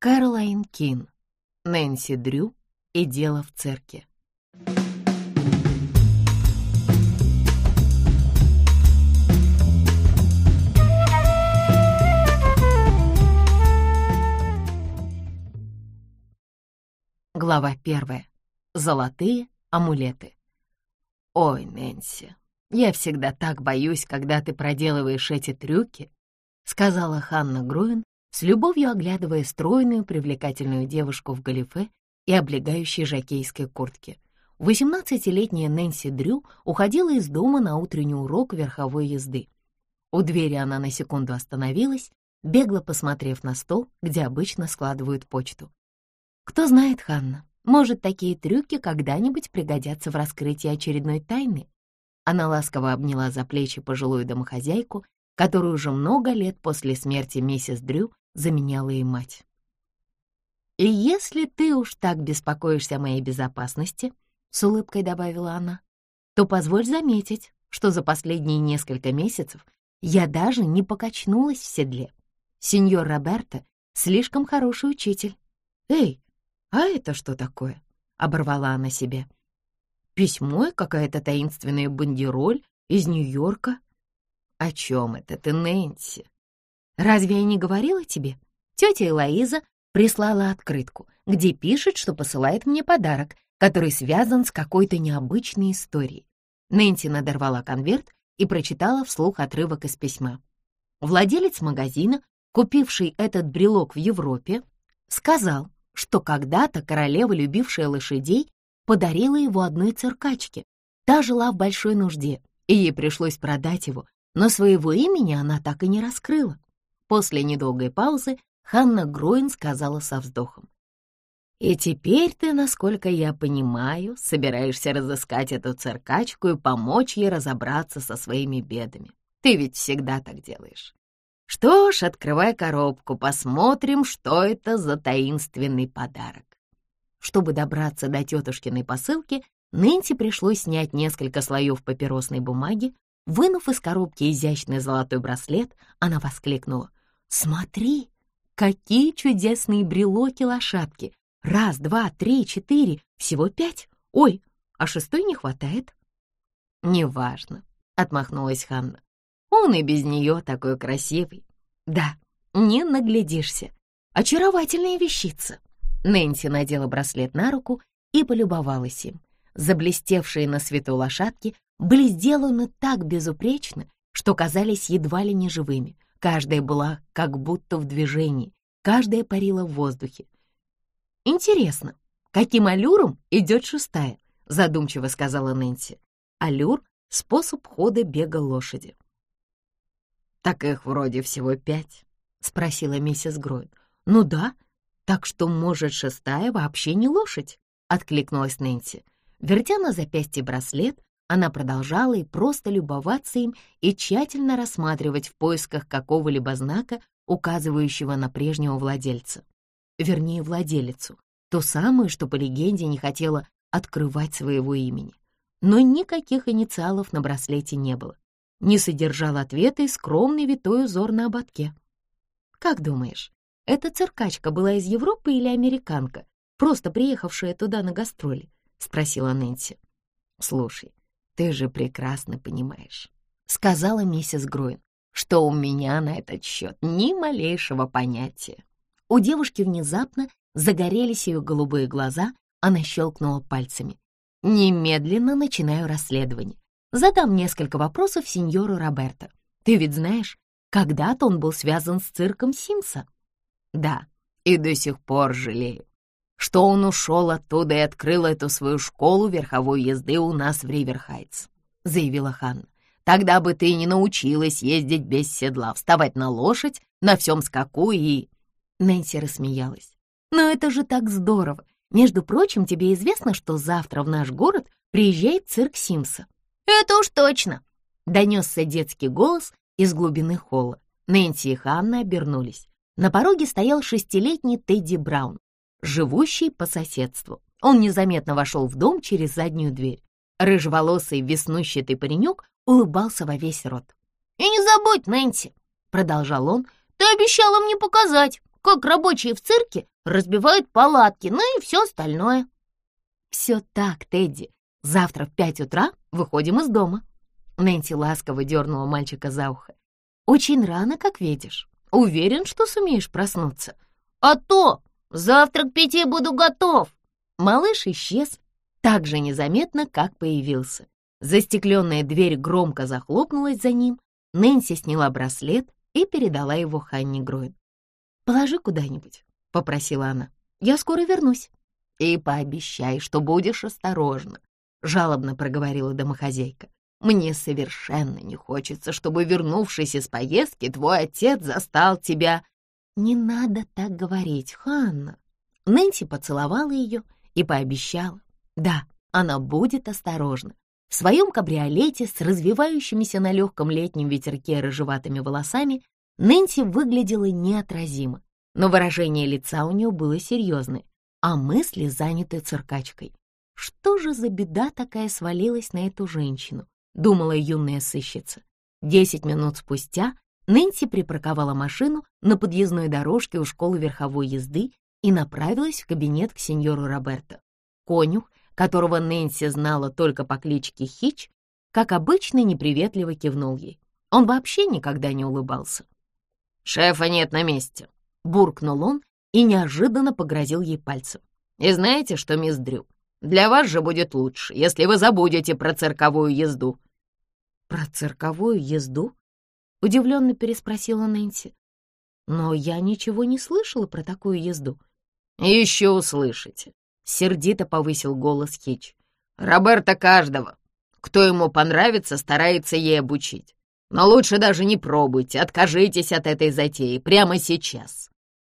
Кэролайн Кин, Нэнси Дрю и дело в церкви. Глава первая. Золотые амулеты. «Ой, Нэнси, я всегда так боюсь, когда ты проделываешь эти трюки», сказала Ханна Груин, с любовью оглядывая стройную, привлекательную девушку в галифе и облегающей жакейской куртке. Восемнадцатилетняя Нэнси Дрю уходила из дома на утренний урок верховой езды. У двери она на секунду остановилась, бегло посмотрев на стол, где обычно складывают почту. Кто знает, Ханна, может, такие трюки когда-нибудь пригодятся в раскрытии очередной тайны? Она ласково обняла за плечи пожилую домохозяйку, которую уже много лет после смерти миссис Дрю заменяла ей мать. «И если ты уж так беспокоишься о моей безопасности», — с улыбкой добавила она, «то позволь заметить, что за последние несколько месяцев я даже не покачнулась в седле. Сеньор Роберто слишком хороший учитель. Эй, «А это что такое?» — оборвала она себе. «Письмо и какая-то таинственная бандероль из Нью-Йорка?» «О чем это ты, Нэнси?» «Разве я не говорила тебе? Тетя Элоиза прислала открытку, где пишет, что посылает мне подарок, который связан с какой-то необычной историей. Нэнси надорвала конверт и прочитала вслух отрывок из письма. Владелец магазина, купивший этот брелок в Европе, сказал, что когда-то королева, любившая лошадей, подарила его одной циркачке. Та жила в большой нужде, и ей пришлось продать его, но своего имени она так и не раскрыла. После недолгой паузы Ханна Гроин сказала со вздохом. «И теперь ты, насколько я понимаю, собираешься разыскать эту циркачку и помочь ей разобраться со своими бедами. Ты ведь всегда так делаешь. Что ж, открывай коробку, посмотрим, что это за таинственный подарок. Чтобы добраться до тетушкиной посылки, Нэнси пришлось снять несколько слоев папиросной бумаги. Вынув из коробки изящный золотой браслет, она воскликнула. «Смотри, какие чудесные брелоки-лошадки! Раз, два, три, четыре, всего пять. Ой, а шестой не хватает». «Неважно», — отмахнулась Ханна. Он и без нее такой красивый. Да, не наглядишься. Очаровательная вещица. Нэнси надела браслет на руку и полюбовалась им. Заблестевшие на свету лошадки были сделаны так безупречно, что казались едва ли не живыми. Каждая была как будто в движении, каждая парила в воздухе. «Интересно, каким аллюром идет шестая?» — задумчиво сказала Нэнси. Аллюр — способ хода бега лошади. «Так их вроде всего пять», — спросила миссис Гроин. «Ну да, так что, может, шестая вообще не лошадь?» — откликнулась Нэнси. Вертя на запястье браслет, она продолжала и просто любоваться им и тщательно рассматривать в поисках какого-либо знака, указывающего на прежнего владельца. Вернее, владелицу, ту самую, что по легенде не хотела открывать своего имени. Но никаких инициалов на браслете не было не содержал ответа и скромный витой узор на ободке. «Как думаешь, эта циркачка была из Европы или американка, просто приехавшая туда на гастроли?» — спросила Нэнси. «Слушай, ты же прекрасно понимаешь», — сказала миссис Груин, «что у меня на этот счет ни малейшего понятия». У девушки внезапно загорелись ее голубые глаза, она щелкнула пальцами. «Немедленно начинаю расследование. Задам несколько вопросов сеньору Роберто. Ты ведь знаешь, когда-то он был связан с цирком Симса. Да, и до сих пор жалею, что он ушел оттуда и открыл эту свою школу верховой езды у нас в Риверхайтс, заявила Ханна. Тогда бы ты не научилась ездить без седла, вставать на лошадь, на всем скаку и...» Нэнси рассмеялась. «Но это же так здорово! Между прочим, тебе известно, что завтра в наш город приезжает цирк Симса. «Это уж точно!» — донесся детский голос из глубины холла. Нэнси и Ханна обернулись. На пороге стоял шестилетний Тедди Браун, живущий по соседству. Он незаметно вошел в дом через заднюю дверь. Рыжеволосый веснущатый паренек улыбался во весь рот. «И не забудь, Нэнси!» — продолжал он. «Ты обещала мне показать, как рабочие в цирке разбивают палатки, ну и все остальное. Все так, Тедди. Завтра в пять утра выходим из дома. Нэнси ласково дернула мальчика за ухо. Очень рано, как видишь. Уверен, что сумеешь проснуться. А то! Завтра к пяти буду готов. Малыш исчез так же незаметно, как появился. Застекленная дверь громко захлопнулась за ним. Нэнси сняла браслет и передала его Ханни Гройн. «Положи куда-нибудь», — попросила она. «Я скоро вернусь». «И пообещай, что будешь осторожна», — жалобно проговорила домохозяйка. «Мне совершенно не хочется, чтобы, вернувшись из поездки, твой отец застал тебя...» «Не надо так говорить, Ханна». Нэнси поцеловала ее и пообещала. Да, она будет осторожна. В своем кабриолете с развивающимися на легком летнем ветерке рыжеватыми волосами Нэнси выглядела неотразимо, но выражение лица у нее было серьезное, а мысли заняты циркачкой. Что же за беда такая свалилась на эту женщину, думала юная сыщица. Десять минут спустя Нэнси припарковала машину на подъездной дорожке у школы верховой езды и направилась в кабинет к сеньору Роберто. Конюх, которого Нэнси знала только по кличке Хич, как обычно неприветливо кивнул ей. Он вообще никогда не улыбался. «Шефа нет на месте», — буркнул он и неожиданно погрозил ей пальцем. «И знаете что, мисс Дрю, для вас же будет лучше, если вы забудете про цирковую езду». «Про цирковую езду?» — удивленно переспросила Нэнси. «Но я ничего не слышала про такую езду». «Еще услышите», — сердито повысил голос Хич. «Роберта каждого, кто ему понравится, старается ей обучить. Но лучше даже не пробуйте, откажитесь от этой затеи прямо сейчас».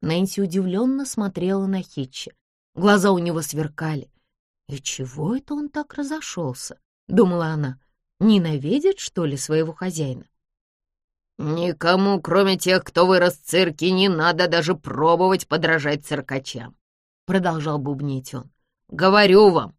Нэнси удивленно смотрела на Хитча. Глаза у него сверкали. «И чего это он так разошелся?» — думала она. «Ненавидит, что ли, своего хозяина?» «Никому, кроме тех, кто вырос в цирке, не надо даже пробовать подражать циркачам», — продолжал бубнить он. «Говорю вам».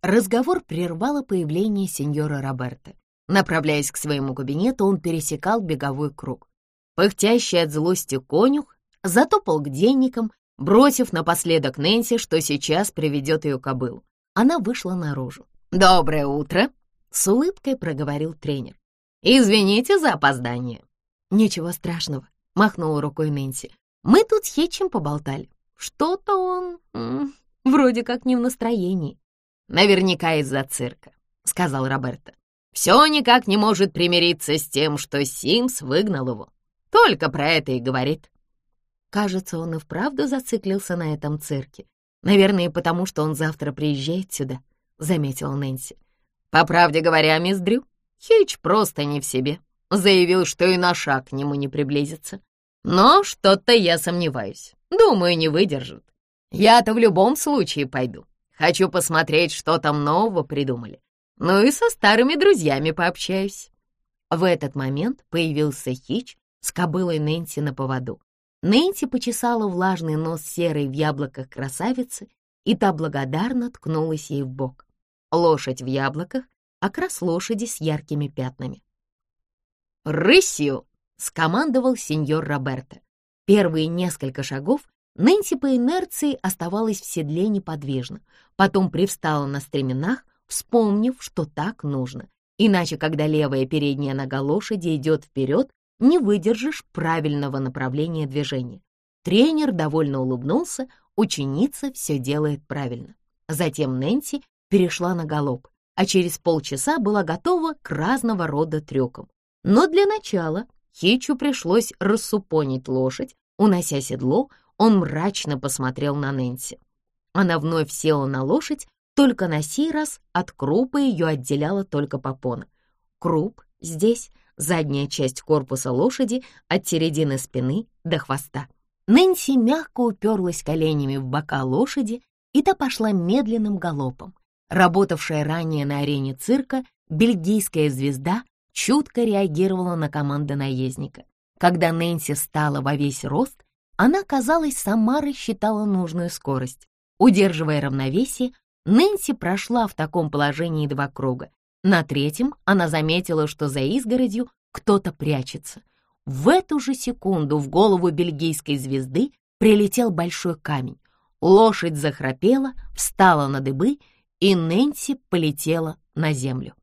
Разговор прервало появление сеньора Роберта. Направляясь к своему кабинету, он пересекал беговой круг. Пыхтящий от злости конюх затопал к денникам, бросив напоследок Нэнси, что сейчас приведет ее кобылу. Она вышла наружу. «Доброе утро!» — с улыбкой проговорил тренер. «Извините за опоздание». «Ничего страшного», — махнула рукой Нэнси. «Мы тут с Хетчем поболтали. Что-то он м -м, вроде как не в настроении». «Наверняка из-за цирка», — сказал Роберто. Все никак не может примириться с тем, что Симс выгнал его. Только про это и говорит. Кажется, он и вправду зациклился на этом цирке. Наверное, потому что он завтра приезжает сюда, — заметила Нэнси. По правде говоря, мисс Дрю, Хич просто не в себе. Заявил, что и на шаг к нему не приблизится. Но что-то я сомневаюсь. Думаю, не выдержит. Я-то в любом случае пойду. Хочу посмотреть, что там нового придумали. Ну и со старыми друзьями пообщаюсь». В этот момент появился Хич с кобылой Нэнси на поводу. Нэнси почесала влажный нос серой в яблоках красавицы, и та благодарно ткнулась ей в бок. Лошадь в яблоках — окрас лошади с яркими пятнами. «Рысью!» — скомандовал сеньор Роберто. Первые несколько шагов Нэнси по инерции оставалась в седле неподвижно, потом привстала на стременах, вспомнив, что так нужно. Иначе, когда левая передняя нога лошади идет вперед, не выдержишь правильного направления движения. Тренер довольно улыбнулся, ученица все делает правильно. Затем Нэнси перешла на галоп, а через полчаса была готова к разного рода трюкам. Но для начала Хичу пришлось рассупонить лошадь, унося седло, он мрачно посмотрел на Нэнси. Она вновь села на лошадь, только на сей раз от крупа ее отделяла только попона. Круп здесь задняя часть корпуса лошади от середины спины до хвоста. Нэнси мягко уперлась коленями в бока лошади, и та пошла медленным галопом. Работавшая ранее на арене цирка, бельгийская звезда чутко реагировала на команды наездника. Когда Нэнси стала во весь рост, она, казалось, сама рассчитала нужную скорость. Удерживая равновесие, Нэнси прошла в таком положении два круга. На третьем она заметила, что за изгородью кто-то прячется. В эту же секунду в голову бельгийской звезды прилетел большой камень. Лошадь захрапела, встала на дыбы, и Нэнси полетела на землю.